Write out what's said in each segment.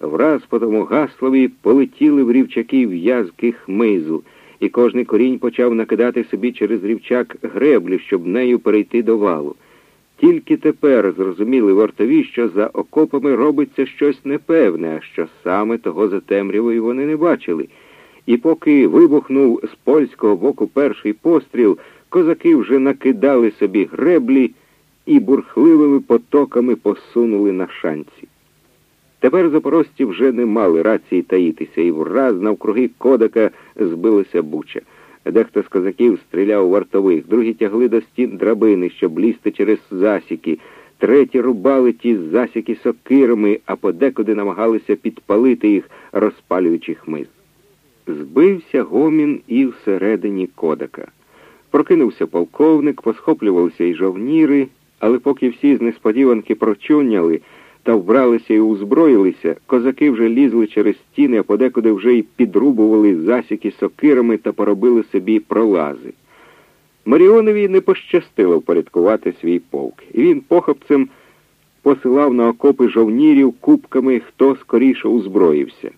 Враз по тому гаслові полетіли в рівчаки в'язки хмизу, і кожний корінь почав накидати собі через рівчак греблю, щоб нею перейти до валу. Тільки тепер зрозуміли вартові, що за окопами робиться щось непевне, а що саме того за темрявою вони не бачили. І поки вибухнув з польського боку перший постріл, козаки вже накидали собі греблі і бурхливими потоками посунули на шанці. Тепер запорожці вже не мали рації таїтися, і враз навкруги кодака збилася буча. Дехто з козаків стріляв у вартових, другі тягли до стін драбини, щоб лізти через засіки, треті рубали ті засіки сокирами, а подекуди намагалися підпалити їх, розпалюючи хмиз. Збився гомін і всередині кодака. Прокинувся полковник, посхоплювалися й жовніри, але поки всі з несподіванки прочуняли та вбралися і узброїлися, козаки вже лізли через стіни, а подекуди вже й підрубували засіки сокирами та поробили собі пролази. Маріонові не пощастило впорядкувати свій полк, і він похопцем посилав на окопи жовнірів кубками, хто скоріше узброївся.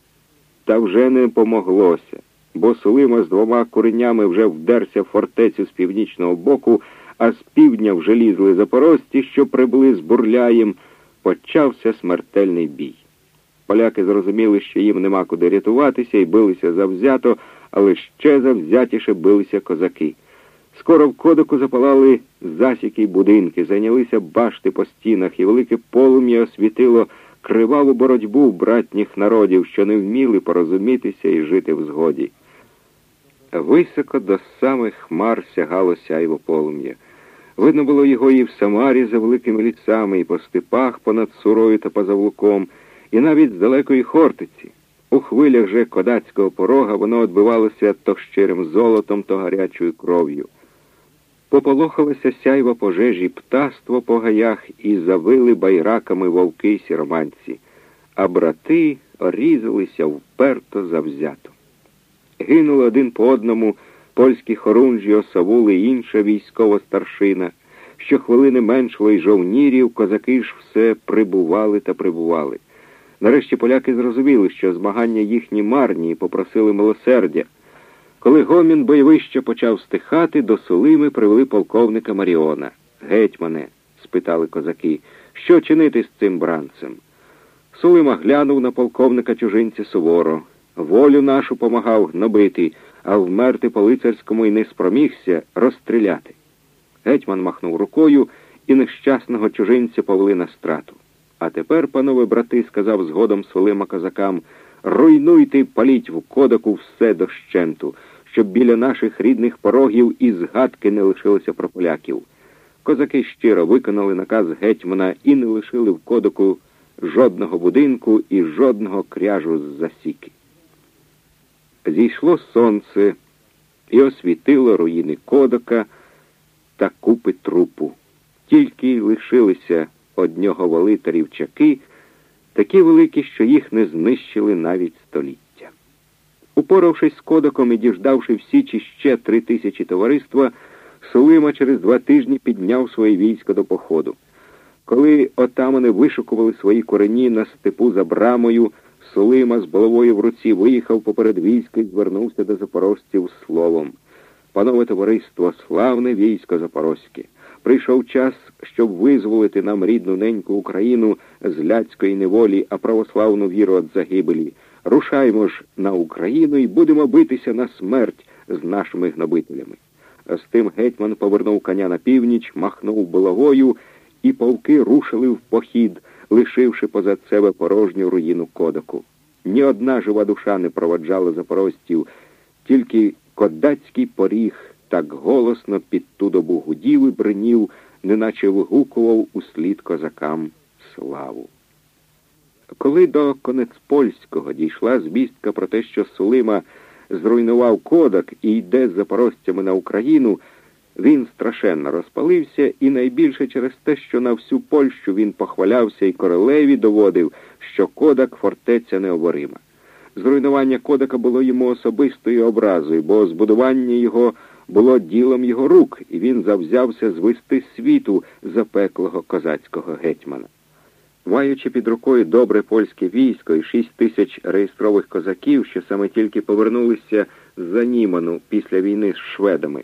Та вже не помоглося, бо Сулима з двома куренями вже вдерся в фортецю з північного боку, а з півдня вже лізли запорожці, що прибули з бурляєм почався смертельний бій. Поляки зрозуміли, що їм нема куди рятуватися, і билися завзято, але ще завзятіше билися козаки. Скоро в кодику запалали засіки й будинки, зайнялися башти по стінах, і велике полум'я освітило криваву боротьбу братніх народів, що не вміли порозумітися і жити в згоді. Високо до самих хмар сягало сяйво полум'я. Видно було його і в Самарі за великими лісами, і по степах понад сурою та позавлуком, і навіть з далекої Хортиці. У хвилях же кодацького порога воно відбивалося то щирим золотом, то гарячою кров'ю. Пополохалося сяйво пожежі птаство по гаях і завили байраками вовки й сіроманці, а брати орізалися вперто завзято. Гинули один по одному польські хорунжі, осавули і інша військова старшина. Щохвилини меншало й жовнірів, козаки ж все прибували та прибували. Нарешті поляки зрозуміли, що змагання їхні марні і попросили милосердя. Коли гомін бойовище почав стихати, до Сулими привели полковника Маріона. Гетьмане, спитали козаки, що чинити з цим бранцем? Сулима глянув на полковника чужинця суворо. Волю нашу помагав гнобити, а вмерти по лицарському й не спромігся розстріляти. Гетьман махнув рукою і нещасного чужинця повели на страту. А тепер, панове брати, сказав згодом Солима козакам, руйнуйте й паліть в кодаку все дощенту, щоб біля наших рідних порогів і згадки не лишилося про поляків. Козаки щиро виконали наказ гетьмана і не лишили в кодаку жодного будинку і жодного кряжу з засіки. Зійшло сонце і освітило руїни кодока та купи трупу. Тільки лишилися од нього вали та рівчаки, такі великі, що їх не знищили навіть століття. Упоравшись з кодоком і діждавши в Січі ще три тисячі товариства, Сулима через два тижні підняв своє військо до походу. Коли отамани вишукували свої корені на степу за брамою, Сулима з головою в руці виїхав поперед війська і звернувся до запорожців словом. Панове товариство, славне військо Запорозьке, прийшов час, щоб визволити нам рідну неньку Україну з ляцької неволі, а православну віру від загибелі. Рушаймо ж на Україну і будемо битися на смерть з нашими гнобителями. З тим гетьман повернув коня на північ, махнув булавою, і полки рушили в похід лишивши позад себе порожню руїну кодоку. Ні одна жива душа не проводжала запорожців, тільки кодацький поріг так голосно під ту добу гудів і бринів, неначе вигукував услід козакам славу. Коли до Конецпольського дійшла звістка про те, що Сулима зруйнував кодак і йде з запорожцями на Україну, він страшенно розпалився і найбільше через те, що на всю Польщу він похвалявся і королеві доводив, що Кодак фортеця необорима. Зруйнування Кодака було йому особистою образою, бо збудування його було ділом його рук, і він завзявся звести світу запеклого козацького гетьмана. Маючи під рукою добре польське військо і шість тисяч реєстрових козаків, що саме тільки повернулися з Заніману після війни з шведами,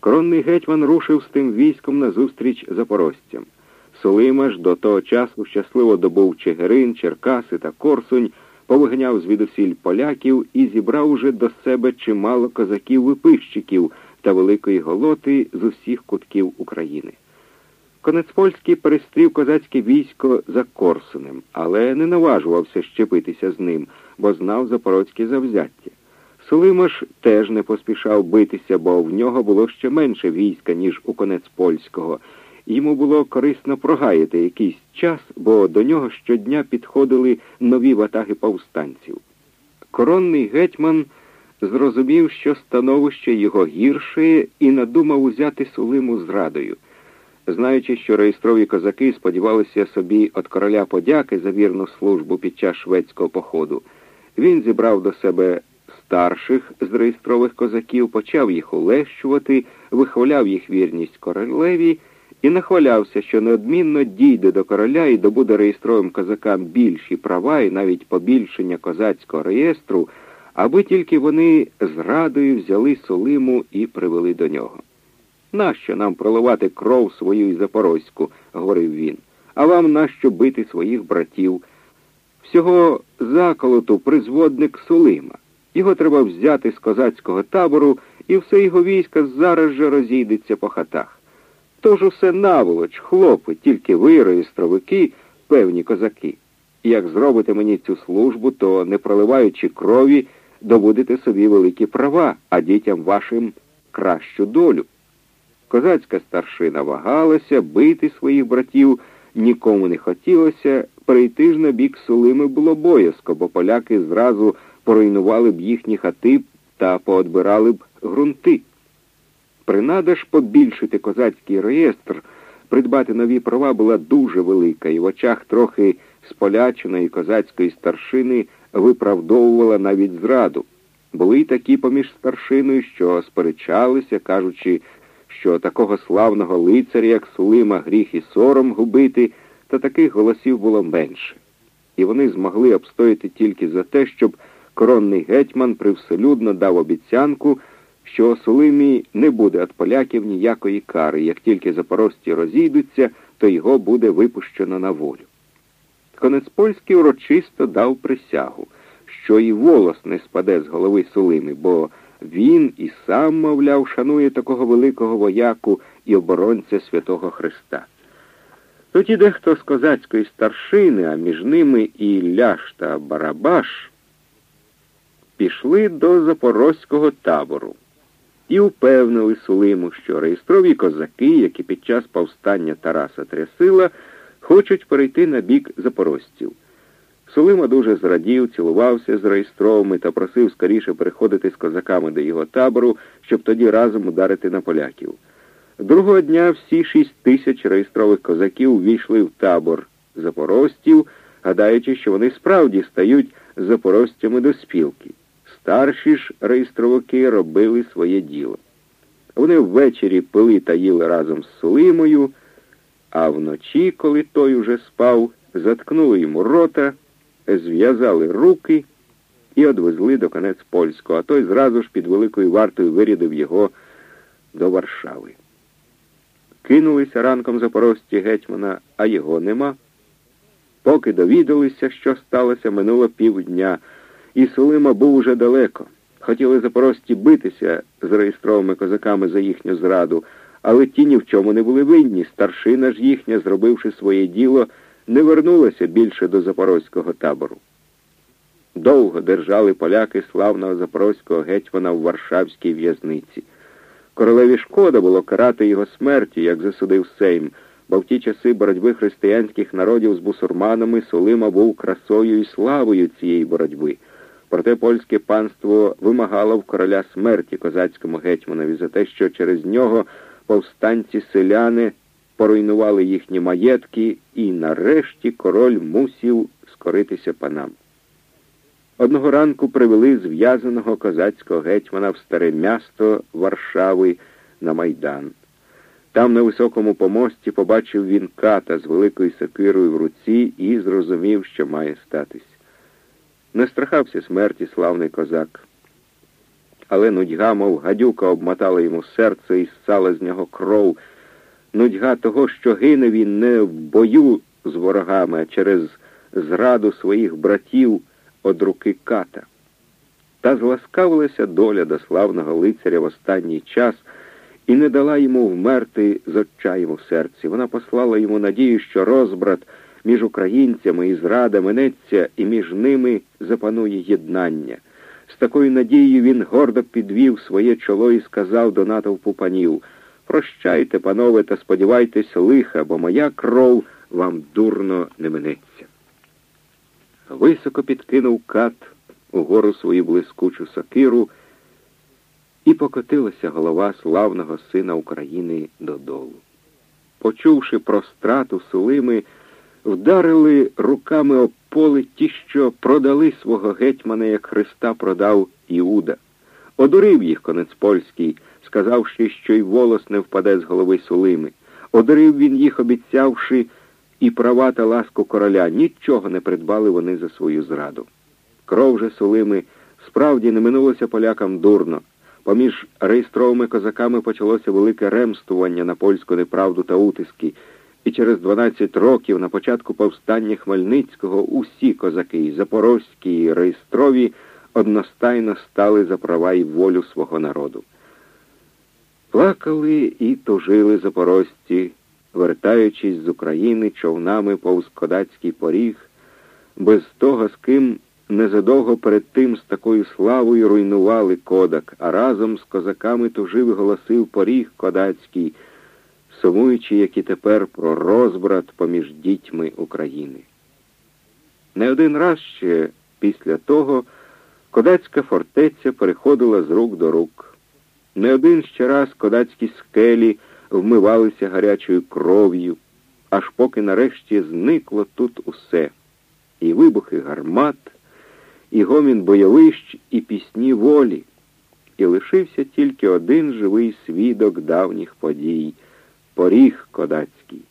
коронний гетьман рушив з тим військом назустріч запорожцям. Сулима ж до того часу щасливо добув Чигирин, Черкаси та Корсунь, повиганяв звідусіль поляків і зібрав уже до себе чимало козаків-випищиків та великої голоти з усіх кутків України. Конецпольський перестрів козацьке військо за Корсунем, але не наважувався щепитися з ним, бо знав запорозьке завзяття. Сулима теж не поспішав битися, бо в нього було ще менше війська, ніж у Конецпольського. Йому було корисно прогаяти якийсь час, бо до нього щодня підходили нові ватаги повстанців. Коронний гетьман зрозумів, що становище його гірше, і надумав узяти Сулиму зрадою. Знаючи, що реєстрові козаки сподівалися собі від короля подяки за вірну службу під час шведського походу, він зібрав до себе старших з реєстрових козаків, почав їх улещувати, вихваляв їх вірність королеві і нахвалявся, що неодмінно дійде до короля і добуде реєстровим козакам більші права і навіть побільшення козацького реєстру, аби тільки вони зрадою взяли Солиму і привели до нього. Нащо нам проливати кров свою і запорозьку, говорив він, а вам нащо бити своїх братів? Всього заколоту призводник Сулима. Його треба взяти з козацького табору, і все його військо зараз же розійдеться по хатах. Тож усе наволоч, хлопи, тільки ви, реєстровики, певні козаки. Як зробите мені цю службу, то, не проливаючи крові, добудете собі великі права, а дітям вашим кращу долю. Козацька старшина вагалася, бити своїх братів нікому не хотілося, перейти ж на бік Сулими було боязко, бо поляки зразу поруйнували б їхні хати та поодбирали б ґрунти. Принада ж побільшити козацький реєстр, придбати нові права була дуже велика, і в очах трохи споляченої козацької старшини виправдовувала навіть зраду. Були й такі поміж старшиною, що сперечалися, кажучи, що такого славного лицаря, як Сулима, гріх і сором губити, та таких голосів було менше. І вони змогли обстояти тільки за те, щоб коронний гетьман привселюдно дав обіцянку, що Сулимі не буде від поляків ніякої кари, як тільки запорожці розійдуться, то його буде випущено на волю. Конець польський урочисто дав присягу, що і волос не спаде з голови Сулими, бо він і сам, мовляв, шанує такого великого вояку і оборонця святого Христа. Тоді дехто з козацької старшини, а між ними і Ляш та Барабаш, пішли до запорозького табору і упевнили Сулиму, що реєстрові козаки, які під час повстання Тараса Трясила, хочуть перейти на бік запорожців. Сулима дуже зрадів, цілувався з реєстровими та просив скоріше переходити з козаками до його табору, щоб тоді разом ударити на поляків. Другого дня всі шість тисяч реєстрових козаків війшли в табор запорожців, гадаючи, що вони справді стають запорожцями до спілки. Старші ж реєстровики робили своє діло. Вони ввечері пили та їли разом з Сулимою, а вночі, коли той уже спав, заткнули йому рота зв'язали руки і одвезли до конець польського, а той зразу ж під великою вартою вирядив його до Варшави. Кинулися ранком запорожці гетьмана, а його нема. Поки довідалися, що сталося, минуло півдня, і Сулима був уже далеко. Хотіли запорожці битися з реєстровими козаками за їхню зраду, але ті ні в чому не були винні. Старшина ж їхня, зробивши своє діло, не вернулася більше до запорозького табору. Довго держали поляки славного запорозького гетьмана в Варшавській в'язниці. Королеві шкода було карати його смерті, як засудив Сейм, бо в ті часи боротьби християнських народів з бусурманами Сулима був красою і славою цієї боротьби. Проте польське панство вимагало в короля смерті козацькому гетьманові за те, що через нього повстанці селяни поруйнували їхні маєтки, і нарешті король мусів скоритися панам. Одного ранку привели зв'язаного козацького гетьмана в старе місто Варшави на Майдан. Там, на високому помості, побачив він ката з великою сокирою в руці і зрозумів, що має статись. Не страхався смерті славний козак. Але нудьга, мов гадюка, обмотала йому серце і ссала з нього кров. Нудьга того, що гине він не в бою з ворогами, а через зраду своїх братів од руки ката. Та зласкавилася доля до славного лицаря в останній час і не дала йому вмерти з отчаєм у серці. Вона послала йому надію, що розбрат між українцями і зрада минеться, і між ними запанує єднання. З такою надією він гордо підвів своє чоло і сказав до натовпу панів Прощайте, панове, та сподівайтесь лиха, бо моя кров вам дурно не минеться. Високо підкинув кат угору свою блискучу сокиру, і покотилася голова славного сина України додолу. Почувши про страту Сулими, вдарили руками об поле ті, що продали свого гетьмана, як Христа продав Іуда. Одурив їх конець польський, сказавши, що й волос не впаде з голови Сулими. Одурив він їх, обіцявши і права та ласку короля. Нічого не придбали вони за свою зраду. Кров же Сулими справді не минулося полякам дурно. Поміж реєстровими козаками почалося велике ремствування на польську неправду та утиски, і через 12 років на початку повстання Хмельницького усі козаки, запорозькі і реєстрові, одностайно стали за права і волю свого народу. Плакали і тужили запорожці, вертаючись з України човнами повз кодацький поріг, без того, з ким незадовго перед тим з такою славою руйнували кодак, а разом з козаками тужив голосив поріг кодацький, сумуючи, як і тепер, про розбрат поміж дітьми України. Не один раз ще після того кодацька фортеця переходила з рук до рук. Не один ще раз кодацькі скелі вмивалися гарячою кров'ю, аж поки нарешті зникло тут усе і вибухи гармат і гомін бойовищ, і пісні волі, і лишився тільки один живий свідок давніх подій поріг кодацький,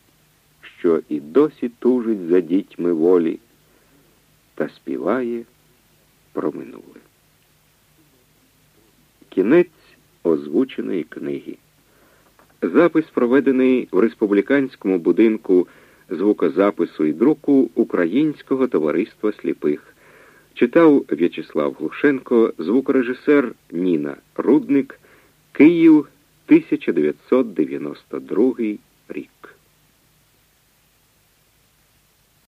що і досі тужить за дітьми волі та співає про минуле. Кінець озвученої книги. Запис проведений в республіканському будинку звукозапису і друку Українського товариства сліпих. Читав В'ячеслав Глушенко, звукорежисер Ніна Рудник, Київ, 1992 рік.